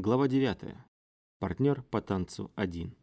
Глава 9. Партнер по танцу 1.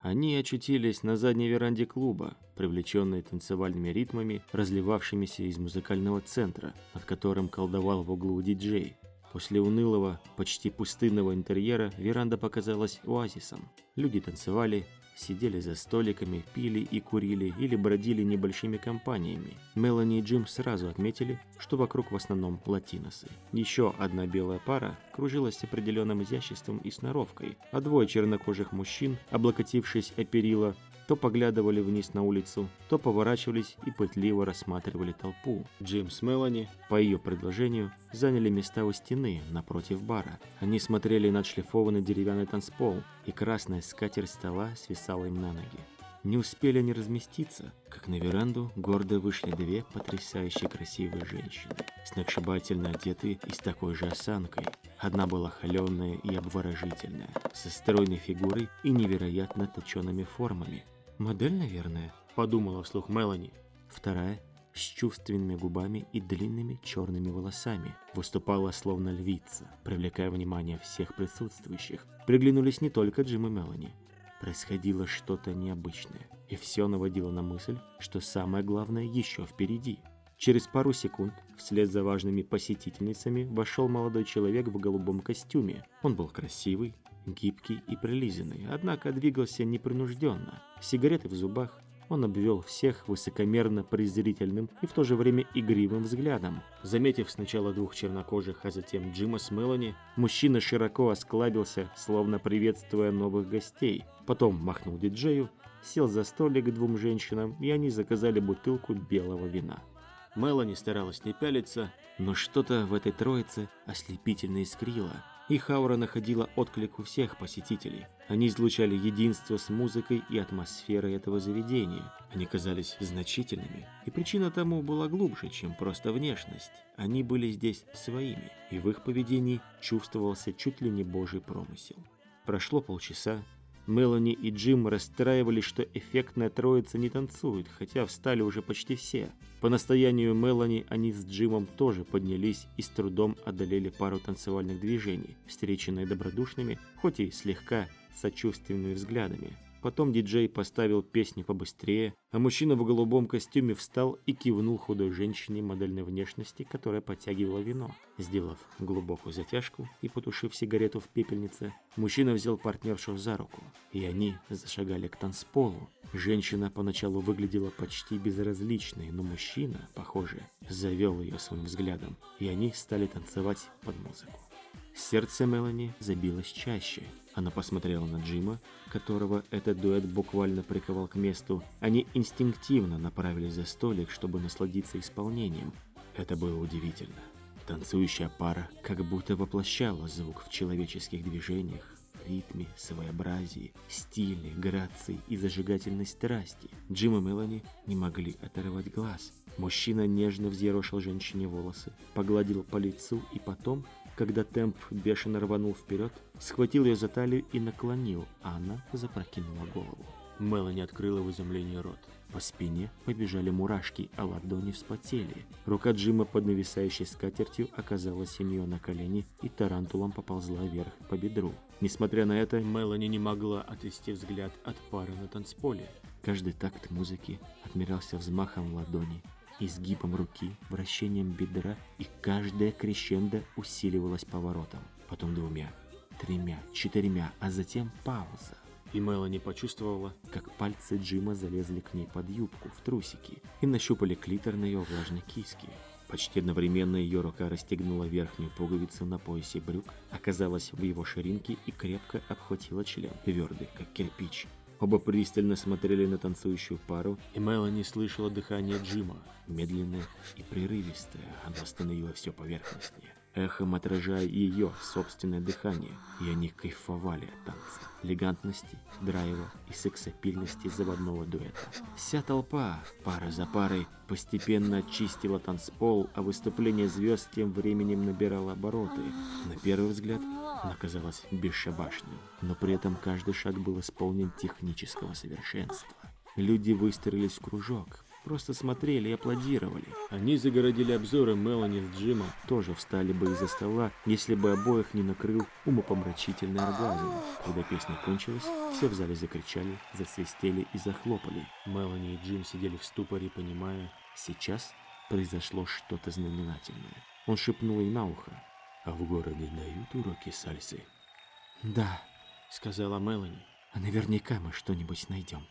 Они очутились на задней веранде клуба, привлеченные танцевальными ритмами, разливавшимися из музыкального центра, над которым колдовал в углу диджей. После унылого, почти пустынного интерьера веранда показалась оазисом. Люди танцевали, сидели за столиками, пили и курили или бродили небольшими компаниями. Мелани и Джим сразу отметили, что вокруг в основном латиносы. Еще одна белая пара кружилась с определенным изяществом и сноровкой, а двое чернокожих мужчин, облокотившись о перила, то поглядывали вниз на улицу, то поворачивались и пытливо рассматривали толпу. Джим с Мелани, по ее предложению, заняли места у стены напротив бара. Они смотрели на отшлифованный деревянный танцпол, и красная скатерть стола свисала им на ноги. Не успели они разместиться, как на веранду гордо вышли две потрясающе красивые женщины, сногсшибательно одетые и с такой же осанкой. Одна была холеная и обворожительная, со стройной фигурой и невероятно точенными формами, «Модель, наверное», — подумала вслух Мелани. Вторая, с чувственными губами и длинными черными волосами, выступала словно львица, привлекая внимание всех присутствующих. Приглянулись не только Джим и Мелани. Происходило что-то необычное, и все наводило на мысль, что самое главное еще впереди. Через пару секунд вслед за важными посетительницами вошел молодой человек в голубом костюме. Он был красивый, гибкий и прилизанный, однако двигался непринужденно. Сигареты в зубах, он обвел всех высокомерно презрительным и в то же время игривым взглядом. Заметив сначала двух чернокожих, а затем Джима с Мелани, мужчина широко осклабился, словно приветствуя новых гостей. Потом махнул диджею, сел за столик к двум женщинам, и они заказали бутылку белого вина. Мелани старалась не пялиться, но что-то в этой троице ослепительно искрило. Их аура находила отклик у всех посетителей. Они излучали единство с музыкой и атмосферой этого заведения. Они казались значительными, и причина тому была глубже, чем просто внешность. Они были здесь своими, и в их поведении чувствовался чуть ли не божий промысел. Прошло полчаса, Мелани и Джим расстраивались, что эффектная троица не танцует, хотя встали уже почти все. По настоянию Мелани они с Джимом тоже поднялись и с трудом одолели пару танцевальных движений, встреченные добродушными, хоть и слегка сочувственными взглядами. Потом диджей поставил песни побыстрее, а мужчина в голубом костюме встал и кивнул худой женщине модельной внешности, которая подтягивала вино. Сделав глубокую затяжку и потушив сигарету в пепельнице, мужчина взял партнершу за руку, и они зашагали к танцполу. Женщина поначалу выглядела почти безразличной, но мужчина, похоже, завел ее своим взглядом, и они стали танцевать под музыку. Сердце Мелани забилось чаще. Она посмотрела на Джима, которого этот дуэт буквально приковал к месту. Они инстинктивно направились за столик, чтобы насладиться исполнением. Это было удивительно. Танцующая пара как будто воплощала звук в человеческих движениях, ритме, своеобразии, стиле, грации и зажигательной страсти. Джим и Мелани не могли оторвать глаз. Мужчина нежно взъерошил женщине волосы, погладил по лицу и потом когда темп бешено рванул вперед, схватил ее за талию и наклонил, а она запрокинула голову. Мелани открыла в изумлении рот. По спине побежали мурашки, а ладони вспотели. Рука Джима под нависающей скатертью оказалась у нее на колени и тарантулом поползла вверх по бедру. Несмотря на это, Мелани не могла отвести взгляд от пары на танцполе. Каждый такт музыки отмерялся взмахом ладони, изгибом руки, вращением бедра, и каждая крещендо усиливалась поворотом, потом двумя, тремя, четырьмя, а затем пауза. И Мелани почувствовала, как пальцы Джима залезли к ней под юбку в трусики и нащупали клитор на ее влажной киске. Почти одновременно ее рука расстегнула верхнюю пуговицу на поясе брюк, оказалась в его ширинке и крепко обхватила член, твердый, как кирпич. Оба пристально смотрели на танцующую пару, и Мелани слышала дыхание Джима, медленное и прерывистое, оно становилось все поверхностнее эхом отражая ее собственное дыхание, и они кайфовали от танца, элегантности, драйва и сексапильности заводного дуэта. Вся толпа, пара за парой, постепенно очистила танцпол, а выступление звезд тем временем набирало обороты. На первый взгляд, оно казалось бесшабашным, но при этом каждый шаг был исполнен технического совершенства. Люди выстроились в кружок, просто смотрели и аплодировали. Они загородили обзоры Мелани с Джимом, тоже встали бы из-за стола, если бы обоих не накрыл умопомрачительный оргазм. Когда песня кончилась, все в зале закричали, засвистели и захлопали. Мелани и Джим сидели в ступоре, понимая, сейчас произошло что-то знаменательное. Он шепнул ей на ухо. «А в городе дают уроки сальсы?» «Да», — сказала Мелани. «А наверняка мы что-нибудь найдем».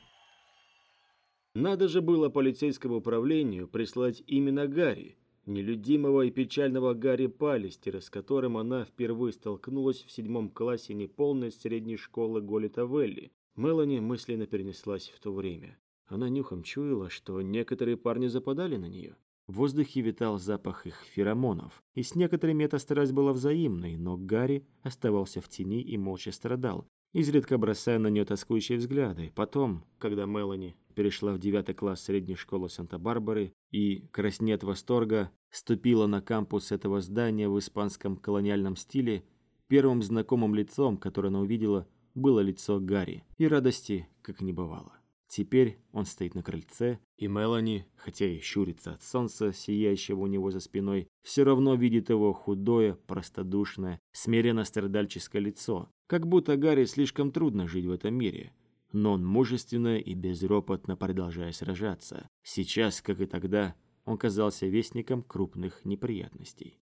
Надо же было полицейскому управлению прислать именно Гарри, нелюдимого и печального Гарри Палистера, с которым она впервые столкнулась в седьмом классе неполной средней школы Голита Велли. Мелани мысленно перенеслась в то время. Она нюхом чуяла, что некоторые парни западали на нее. В воздухе витал запах их феромонов, и с некоторыми эта страсть была взаимной, но Гарри оставался в тени и молча страдал, изредка бросая на нее тоскующие взгляды. Потом, когда Мелани перешла в девятый класс средней школы Санта-Барбары и, краснея от восторга, ступила на кампус этого здания в испанском колониальном стиле, первым знакомым лицом, которое она увидела, было лицо Гарри, и радости как не бывало. Теперь он стоит на крыльце, и Мелани, хотя и щурится от солнца, сияющего у него за спиной, все равно видит его худое, простодушное, смиренно-страдальческое лицо, как будто Гарри слишком трудно жить в этом мире. Но он мужественно и безропотно продолжая сражаться. Сейчас, как и тогда, он казался вестником крупных неприятностей.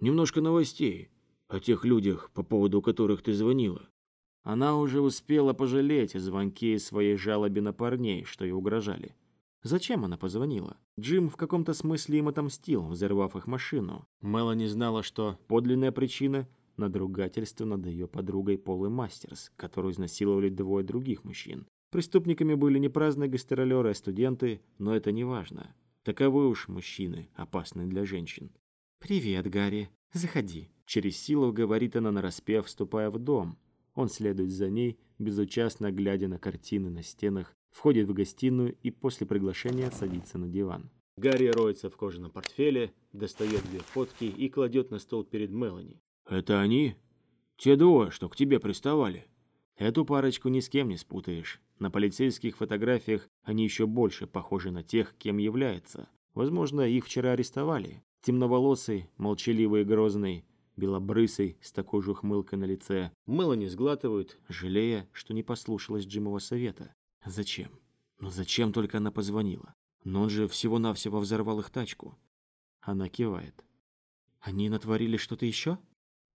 «Немножко новостей о тех людях, по поводу которых ты звонила», она уже успела пожалеть о звонке и своей жалобе на парней, что ей угрожали. Зачем она позвонила? Джим в каком-то смысле им отомстил, взорвав их машину. Мелани знала, что подлинная причина – надругательство над ее подругой Полы Мастерс, которую изнасиловали двое других мужчин. Преступниками были не праздные гастролеры, а студенты, но это не важно. Таковы уж мужчины, опасные для женщин. «Привет, Гарри. Заходи». Через силу говорит она нараспев, вступая в дом. Он следует за ней, безучастно глядя на картины на стенах, входит в гостиную и после приглашения садится на диван. Гарри роется в кожаном портфеле, достает две фотки и кладет на стол перед Мелани. «Это они? Те двое, что к тебе приставали?» Эту парочку ни с кем не спутаешь. На полицейских фотографиях они еще больше похожи на тех, кем являются. Возможно, их вчера арестовали. Темноволосый, молчаливый и грозный, белобрысый, с такой же ухмылкой на лице. Мелани сглатывает, жалея, что не послушалась Джимова совета. Зачем? Ну зачем только она позвонила? Но он же всего-навсего взорвал их тачку. Она кивает. Они натворили что-то еще?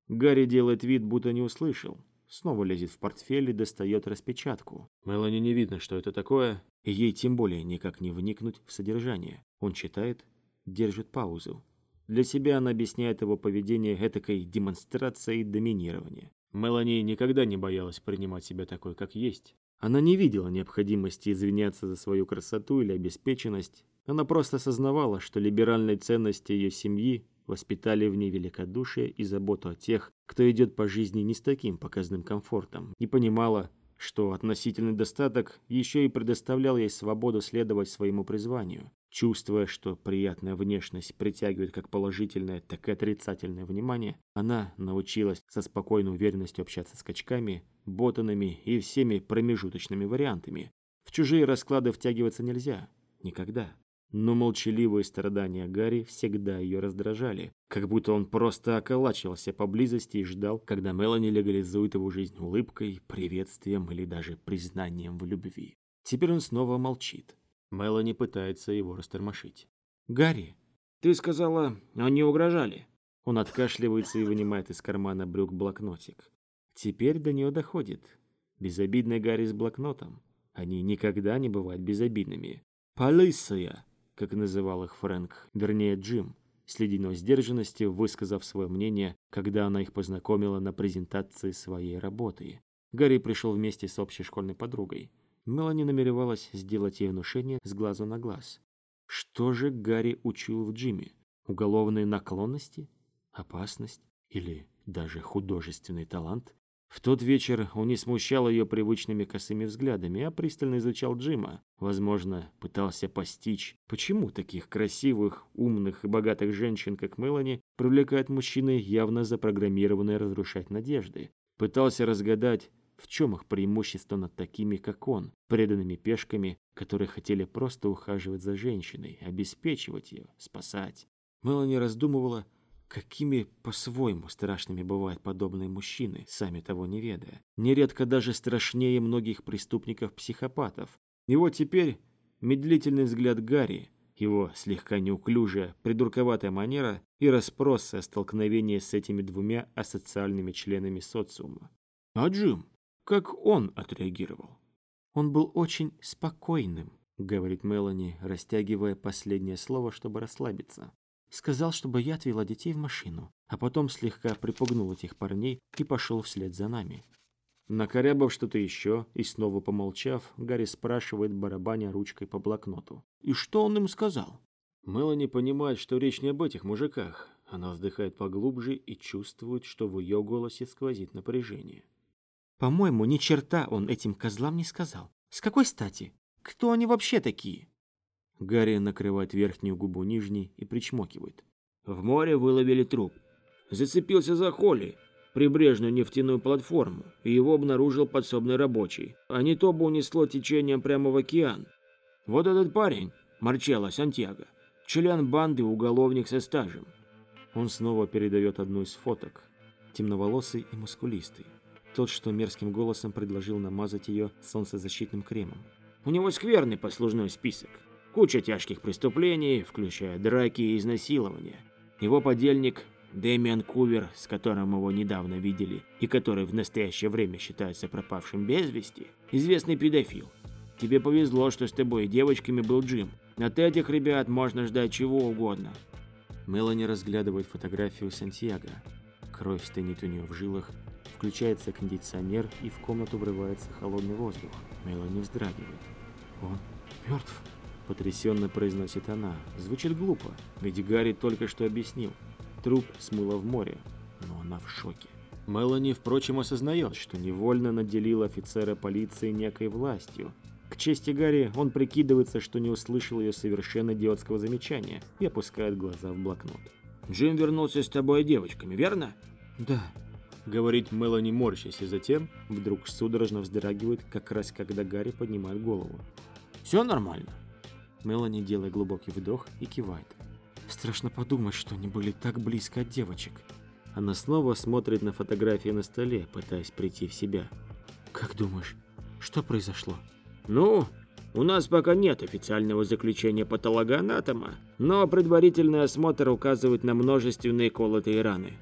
Гарри делает вид, будто не услышал. Снова лезет в портфель и достает распечатку. Мелани не видно, что это такое. И ей тем более никак не вникнуть в содержание. Он читает, держит паузу. Для себя она объясняет его поведение этакой демонстрацией доминирования. Мелани никогда не боялась принимать себя такой, как есть. Она не видела необходимости извиняться за свою красоту или обеспеченность. Она просто осознавала, что либеральные ценности ее семьи воспитали в ней великодушие и заботу о тех, кто идет по жизни не с таким показным комфортом, не понимала, что относительный достаток еще и предоставлял ей свободу следовать своему призванию. Чувствуя, что приятная внешность притягивает как положительное, так и отрицательное внимание, она научилась со спокойной уверенностью общаться с качками, ботанами и всеми промежуточными вариантами. В чужие расклады втягиваться нельзя. Никогда. Но молчаливые страдания Гарри всегда ее раздражали, как будто он просто околачивался поблизости и ждал, когда Мелани легализует его жизнь улыбкой, приветствием или даже признанием в любви. Теперь он снова молчит. Мелани пытается его растормошить. «Гарри, ты сказала, они угрожали?» Он откашливается и вынимает из кармана брюк блокнотик. Теперь до нее доходит. Безобидный Гарри с блокнотом. Они никогда не бывают безобидными. «Полиция!» Как называл их Фрэнк, вернее Джим, с ледяной сдержанностью высказав свое мнение, когда она их познакомила на презентации своей работы. Гарри пришел вместе с общей школьной подругой. Мелани намеревалась сделать ей внушение с глазу на глаз. Что же Гарри учил в Джиме? Уголовные наклонности? Опасность? Или даже художественный талант? В тот вечер он не смущал ее привычными косыми взглядами, а пристально изучал Джима. Возможно, пытался постичь, почему таких красивых, умных и богатых женщин, как Мелани, привлекают мужчины, явно запрограммированные разрушать надежды. Пытался разгадать, в чем их преимущество над такими, как он, преданными пешками, которые хотели просто ухаживать за женщиной, обеспечивать ее, спасать. Мелани раздумывала, какими по-своему страшными бывают подобные мужчины, сами того не ведая. Нередко даже страшнее многих преступников-психопатов. И вот теперь медлительный взгляд Гарри, его слегка неуклюжая, придурковатая манера и расспросы о столкновении с этими двумя асоциальными членами социума. А Джим? Как он отреагировал? Он был очень спокойным, говорит Мелани, растягивая последнее слово, чтобы расслабиться. Сказал, чтобы я отвела детей в машину, а потом слегка припугнул этих парней и пошел вслед за нами. Накорябав что-то еще и снова помолчав, Гарри спрашивает барабаня ручкой по блокноту. «И что он им сказал?» Мелани понимает, что речь не об этих мужиках. Она вздыхает поглубже и чувствует, что в ее голосе сквозит напряжение. «По-моему, ни черта он этим козлам не сказал. С какой стати? Кто они вообще такие?» Гарри накрывает верхнюю губу нижней и причмокивает. «В море выловили труп. Зацепился за Холли, прибрежную нефтяную платформу, и его обнаружил подсобный рабочий. А не то бы унесло течением прямо в океан. Вот этот парень, Марчелло Сантьяго, член банды уголовник со стажем. Он снова передает одну из фоток. Темноволосый и мускулистый. Тот, что мерзким голосом предложил намазать ее солнцезащитным кремом. У него скверный послужной список. Куча тяжких преступлений, включая драки и изнасилования. Его подельник Дэмиан Кувер, с которым его недавно видели и который в настоящее время считается пропавшим без вести, известный педофил. Тебе повезло, что с тобой и девочками был Джим. От этих ребят можно ждать чего угодно. Мелани разглядывает фотографию Сантьяго. Кровь стынет у нее в жилах, включается кондиционер и в комнату врывается холодный воздух. Мелани вздрагивает. «Он мертв?» Потрясенно произносит она. Звучит глупо, ведь Гарри только что объяснил. Труп смыло в море, но она в шоке. Мелани, впрочем, осознает, что невольно наделила офицера полиции некой властью. К чести Гарри, он прикидывается, что не услышал ее совершенно идиотского замечания и опускает глаза в блокнот. «Джим вернулся с тобой девочками, верно?» «Да», — говорит Мелани, морщась, и затем вдруг судорожно вздрагивает, как раз когда Гарри поднимает голову. «Все нормально?» Мелани делает глубокий вдох и кивает. Страшно подумать, что они были так близко от девочек. Она снова смотрит на фотографии на столе, пытаясь прийти в себя. Как думаешь, что произошло? Ну, у нас пока нет официального заключения патологоанатома, но предварительный осмотр указывает на множественные колотые раны.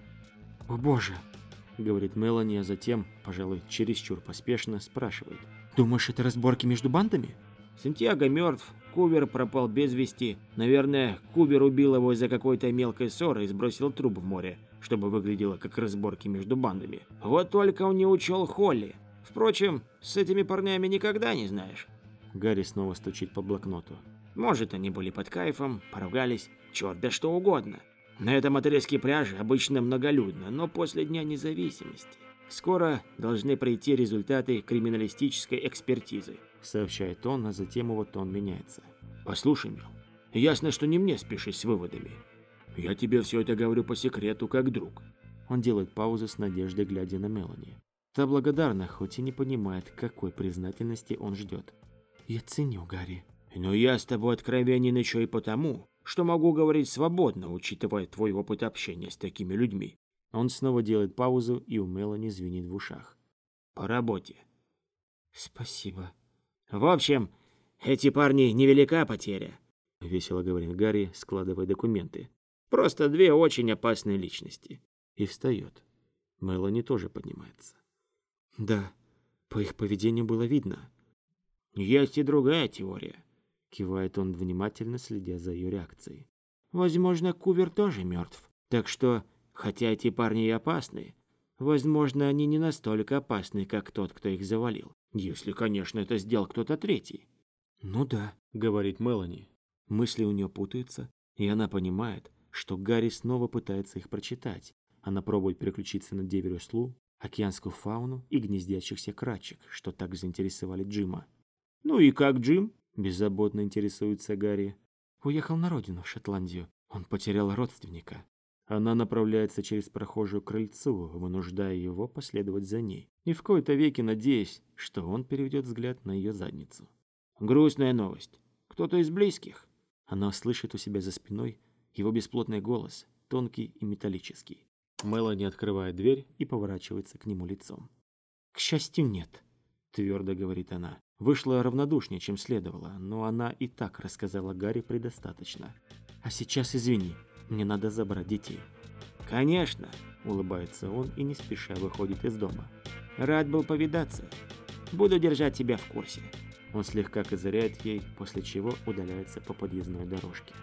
«О боже!» — говорит Мелани, а затем, пожалуй, чересчур поспешно спрашивает. «Думаешь, это разборки между бандами?» Сантьяго мертв, Кувер пропал без вести. Наверное, Кувер убил его из-за какой-то мелкой ссоры и сбросил труп в море, чтобы выглядело как разборки между бандами. Вот только он не учел Холли. Впрочем, с этими парнями никогда не знаешь. Гарри снова стучит по блокноту. Может, они были под кайфом, поругались, черт да что угодно. На этом отрезке пляжа обычно многолюдно, но после Дня независимости. Скоро должны прийти результаты криминалистической экспертизы сообщает он, а затем его тон меняется. «Послушай, Мел, ясно, что не мне спешить с выводами. Я тебе все это говорю по секрету, как друг». Он делает паузу с надеждой, глядя на Мелани. Та благодарна, хоть и не понимает, какой признательности он ждет. «Я ценю, Гарри». «Но я с тобой откровенен еще и потому, что могу говорить свободно, учитывая твой опыт общения с такими людьми». Он снова делает паузу, и у Мелани звенит в ушах. «По работе». «Спасибо», в общем, эти парни невелика потеря, весело говорит Гарри, складывая документы. Просто две очень опасные личности. И встает. Мелани тоже поднимается. Да, по их поведению было видно. Есть и другая теория. Кивает он внимательно, следя за ее реакцией. Возможно, Кувер тоже мертв. Так что, хотя эти парни и опасны, возможно, они не настолько опасны, как тот, кто их завалил. Если, конечно, это сделал кто-то третий. Ну да, говорит Мелани. Мысли у нее путаются, и она понимает, что Гарри снова пытается их прочитать. Она пробует переключиться на деверюслу, океанскую фауну и гнездящихся крачек, что так заинтересовали Джима. «Ну и как Джим?» – беззаботно интересуется Гарри. Уехал на родину, в Шотландию. Он потерял родственника. Она направляется через прохожую крыльцу, вынуждая его последовать за ней, и в кои-то веки надеясь, что он переведет взгляд на ее задницу. «Грустная новость. Кто-то из близких?» Она слышит у себя за спиной его бесплотный голос, тонкий и металлический. Мелани открывает дверь и поворачивается к нему лицом. «К счастью, нет», — твердо говорит она. Вышла равнодушнее, чем следовало, но она и так рассказала Гарри предостаточно. «А сейчас извини, мне надо забрать детей». «Конечно», — улыбается он и не спеша выходит из дома. «Рад был повидаться. Буду держать тебя в курсе». Он слегка козыряет ей, после чего удаляется по подъездной дорожке.